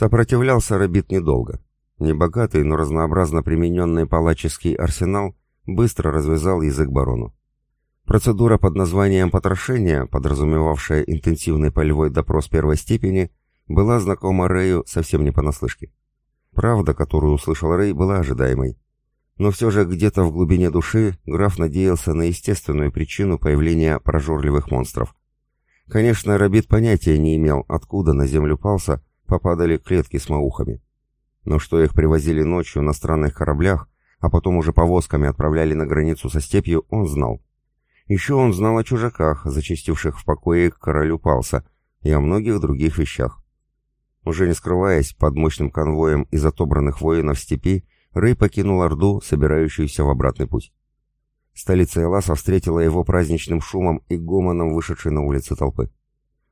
Сопротивлялся Рабит недолго. Небогатый, но разнообразно примененный палаческий арсенал быстро развязал язык барону. Процедура под названием «потрошение», подразумевавшая интенсивный полевой допрос первой степени, была знакома Рэю совсем не понаслышке. Правда, которую услышал Рэй, была ожидаемой. Но все же где-то в глубине души граф надеялся на естественную причину появления прожорливых монстров. Конечно, Рабит понятия не имел, откуда на землю Палса попадали клетки с маухами. Но что их привозили ночью на странных кораблях, а потом уже повозками отправляли на границу со степью, он знал. Еще он знал о чужаках, зачастивших в покое к королю Палса, и о многих других вещах. Уже не скрываясь под мощным конвоем из отобранных воинов степи, Рэй покинул Орду, собирающуюся в обратный путь. Столица Эласа встретила его праздничным шумом и гомоном вышедшей на улицы толпы.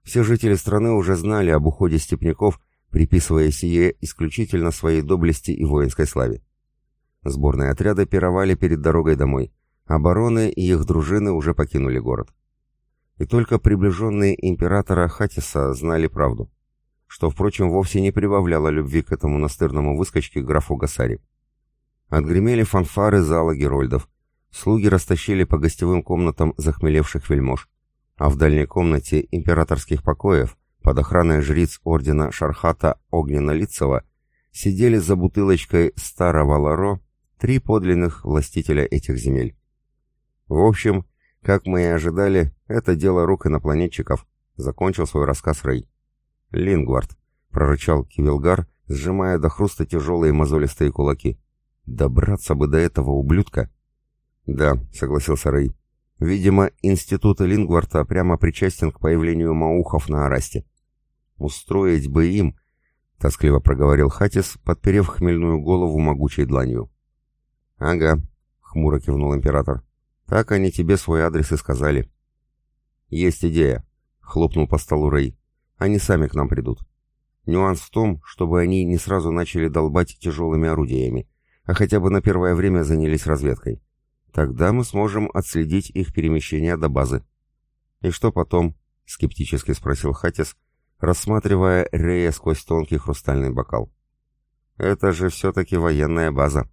Все жители страны уже знали об уходе степняков, приписывая сие исключительно своей доблести и воинской славе. Сборные отряды пировали перед дорогой домой, бароны и их дружины уже покинули город. И только приближенные императора Хатиса знали правду, что, впрочем, вовсе не прибавляло любви к этому настырному выскочке графу Гасари. Отгремели фанфары зала герольдов, слуги растащили по гостевым комнатам захмелевших вельмож, а в дальней комнате императорских покоев под охраной жриц ордена Шархата Огненно-Лицева сидели за бутылочкой старого Ларо три подлинных властителя этих земель. В общем, как мы и ожидали, это дело рук инопланетчиков, закончил свой рассказ Рэй. Лингвард, прорычал Кивилгар, сжимая до хруста тяжелые мозолистые кулаки. Добраться бы до этого ублюдка. Да, согласился Рэй. Видимо, институт Лингварта прямо причастен к появлению маухов на Арасте. Устроить бы им, тоскливо проговорил Хатис, подперев хмельную голову могучей дланью. «Ага», — хмуро кивнул император. «Так они тебе свой адрес и сказали». «Есть идея», — хлопнул по столу Рэй. «Они сами к нам придут. Нюанс в том, чтобы они не сразу начали долбать тяжелыми орудиями, а хотя бы на первое время занялись разведкой. Тогда мы сможем отследить их перемещение до базы». «И что потом?» — скептически спросил Хатис, рассматривая Рея сквозь тонкий хрустальный бокал. «Это же все-таки военная база»,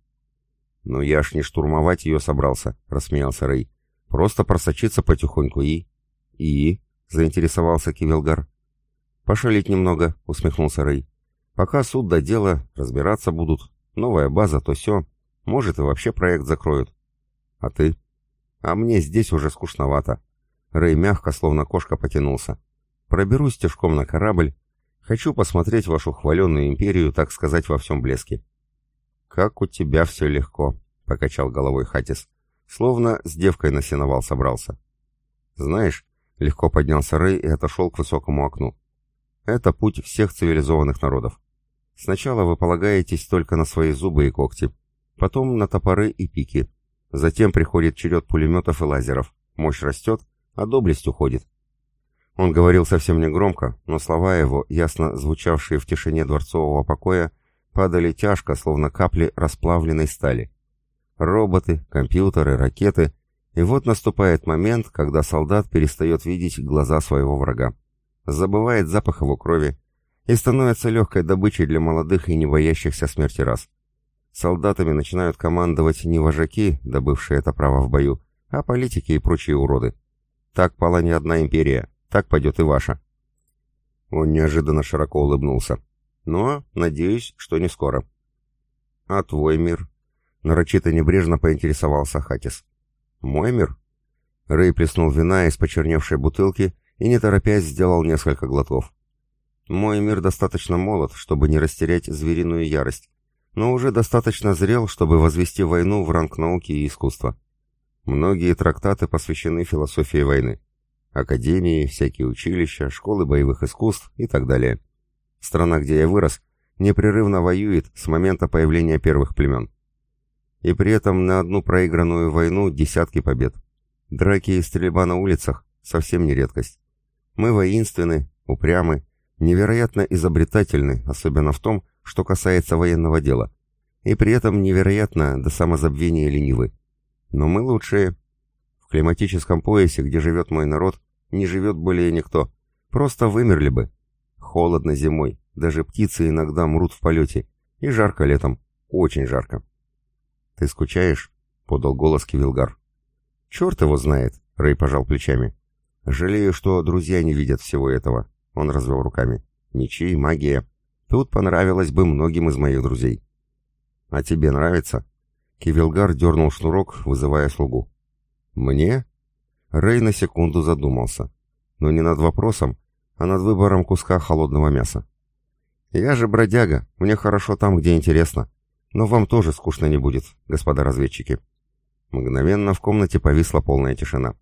«Ну я ж не штурмовать ее собрался», — рассмеялся Рэй. «Просто просочиться потихоньку и...» «И?» — заинтересовался Кивилгар. «Пошалить немного», — усмехнулся Рэй. «Пока суд до дела, разбираться будут. Новая база, то все. Может, и вообще проект закроют». «А ты?» «А мне здесь уже скучновато». Рэй мягко, словно кошка, потянулся. «Проберусь тяжком на корабль. Хочу посмотреть вашу хваленную империю, так сказать, во всем блеске». «Как у тебя все легко», — покачал головой Хатис, словно с девкой на сеновал собрался. «Знаешь», — легко поднялся Рэй и отошел к высокому окну. «Это путь всех цивилизованных народов. Сначала вы полагаетесь только на свои зубы и когти, потом на топоры и пики. Затем приходит черед пулеметов и лазеров. Мощь растет, а доблесть уходит. Он говорил совсем негромко, но слова его, ясно звучавшие в тишине дворцового покоя, падали тяжко, словно капли расплавленной стали. Роботы, компьютеры, ракеты. И вот наступает момент, когда солдат перестает видеть глаза своего врага. Забывает запах его крови и становится легкой добычей для молодых и не боящихся смерти раз. Солдатами начинают командовать не вожаки, добывшие это право в бою, а политики и прочие уроды. Так пала не одна империя, так пойдет и ваша. Он неожиданно широко улыбнулся. Но, надеюсь, что не скоро. А твой мир? Нарочито небрежно поинтересовался Хатис. Мой мир? Рэй плеснул вина из почерневшей бутылки и, не торопясь, сделал несколько глотков. Мой мир достаточно молод, чтобы не растерять звериную ярость, но уже достаточно зрел, чтобы возвести войну в ранг науки и искусства. Многие трактаты посвящены философии войны. Академии, всякие училища, школы боевых искусств и так далее. Страна, где я вырос, непрерывно воюет с момента появления первых племен. И при этом на одну проигранную войну десятки побед. Драки и стрельба на улицах – совсем не редкость. Мы воинственны, упрямы, невероятно изобретательны, особенно в том, что касается военного дела. И при этом невероятно до самозабвения ленивы. Но мы лучшие. В климатическом поясе, где живет мой народ, не живет более никто. Просто вымерли бы, Холодно зимой, Даже птицы иногда мрут в полете. И жарко летом. Очень жарко. «Ты скучаешь?» — подал голос Кивилгар. «Черт его знает!» — Рэй пожал плечами. «Жалею, что друзья не видят всего этого». Он развел руками. «Мечи, магия. Тут понравилось бы многим из моих друзей». «А тебе нравится?» Кивилгар дернул шнурок, вызывая слугу. «Мне?» Рэй на секунду задумался. Но не над вопросом, а над выбором куска холодного мяса. «Я же бродяга, мне хорошо там, где интересно. Но вам тоже скучно не будет, господа разведчики». Мгновенно в комнате повисла полная тишина.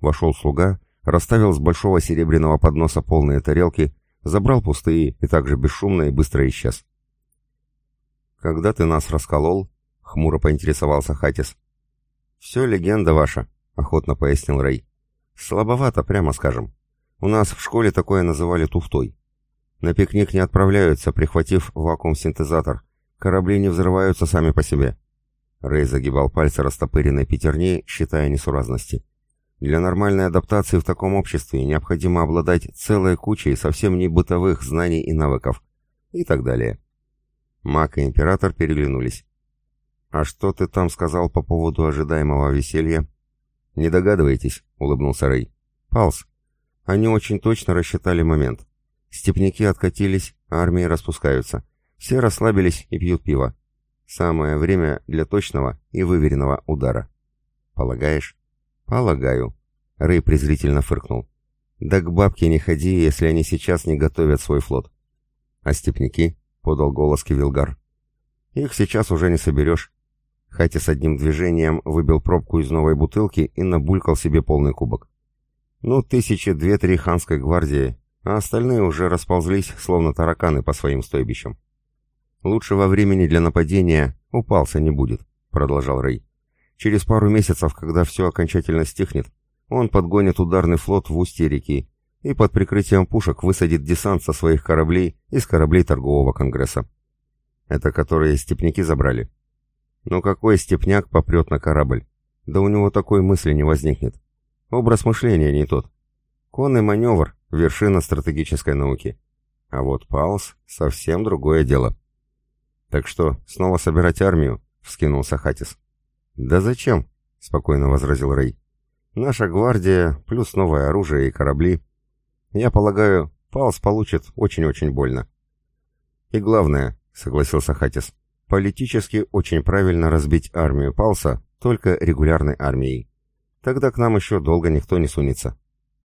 Вошел слуга, расставил с большого серебряного подноса полные тарелки, забрал пустые и также бесшумно и быстро исчез. «Когда ты нас расколол?» — хмуро поинтересовался Хатис. «Все легенда ваша», — охотно пояснил Рэй. «Слабовато, прямо скажем. У нас в школе такое называли туфтой. На пикник не отправляются, прихватив вакуум-синтезатор. Корабли не взрываются сами по себе». Рэй загибал пальцы растопыренной пятерней, считая несуразности. Для нормальной адаптации в таком обществе необходимо обладать целой кучей совсем не бытовых знаний и навыков. И так далее. Мак и Император переглянулись. «А что ты там сказал по поводу ожидаемого веселья?» «Не догадываетесь», — улыбнулся Рэй. «Палс. Они очень точно рассчитали момент. Степняки откатились, армии распускаются. Все расслабились и пьют пиво. Самое время для точного и выверенного удара. Полагаешь? Полагаю. Рэй презрительно фыркнул. Да к бабке не ходи, если они сейчас не готовят свой флот. А степняки? Подал голос Кивилгар. Их сейчас уже не соберешь. Хотя с одним движением выбил пробку из новой бутылки и набулькал себе полный кубок. Ну, тысячи две-три ханской гвардии, а остальные уже расползлись, словно тараканы по своим стойбищам. «Лучшего времени для нападения упался не будет», — продолжал Рэй. «Через пару месяцев, когда все окончательно стихнет, он подгонит ударный флот в устье реки и под прикрытием пушек высадит десант со своих кораблей из кораблей торгового конгресса. Это которые степняки забрали. Ну какой степняк попрет на корабль? Да у него такой мысли не возникнет. Образ мышления не тот. Конный маневр — вершина стратегической науки. А вот Паус — совсем другое дело. «Так что, снова собирать армию?» — вскинулся Хатис. «Да зачем?» — спокойно возразил Рэй. «Наша гвардия, плюс новое оружие и корабли. Я полагаю, Палс получит очень-очень больно». «И главное», — согласился Хатис, — «политически очень правильно разбить армию Палса только регулярной армией. Тогда к нам еще долго никто не сунется».